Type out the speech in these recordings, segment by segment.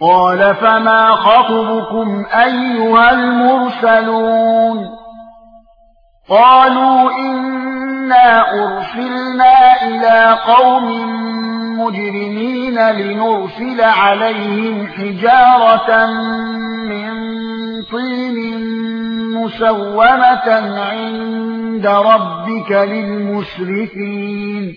قال فما خطبكم أيها المرسلون قالوا إنا أرسلنا إلى قوم مجرمين لنرسل عليهم حجارة من طين مسومة عند ربك للمسرفين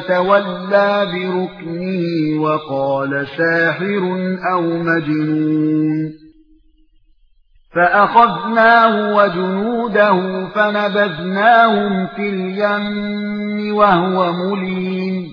فتولى بركنه وقال ساحر أو مجنون. فأخذناه وجنوده فنبذناهم في اليم وهو مليم.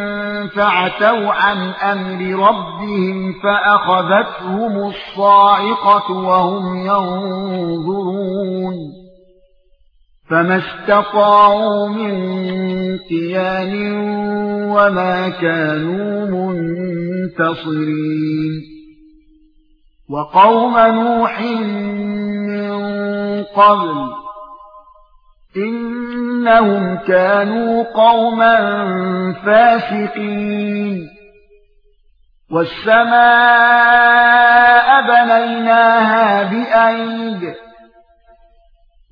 فعتوا عن أمر ربهم فأخذتهم الصاعقة وهم ينظرون فما استطاعوا من قيام وما كانوا منتصرين وقوم نوح من قبل إنهم كانوا قوما فاسقين. والسماء بنيناها بأيد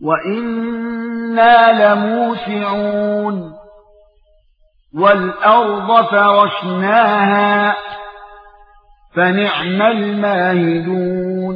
وإنا لموسعون. والأرض فرشناها فنعم الماهدون.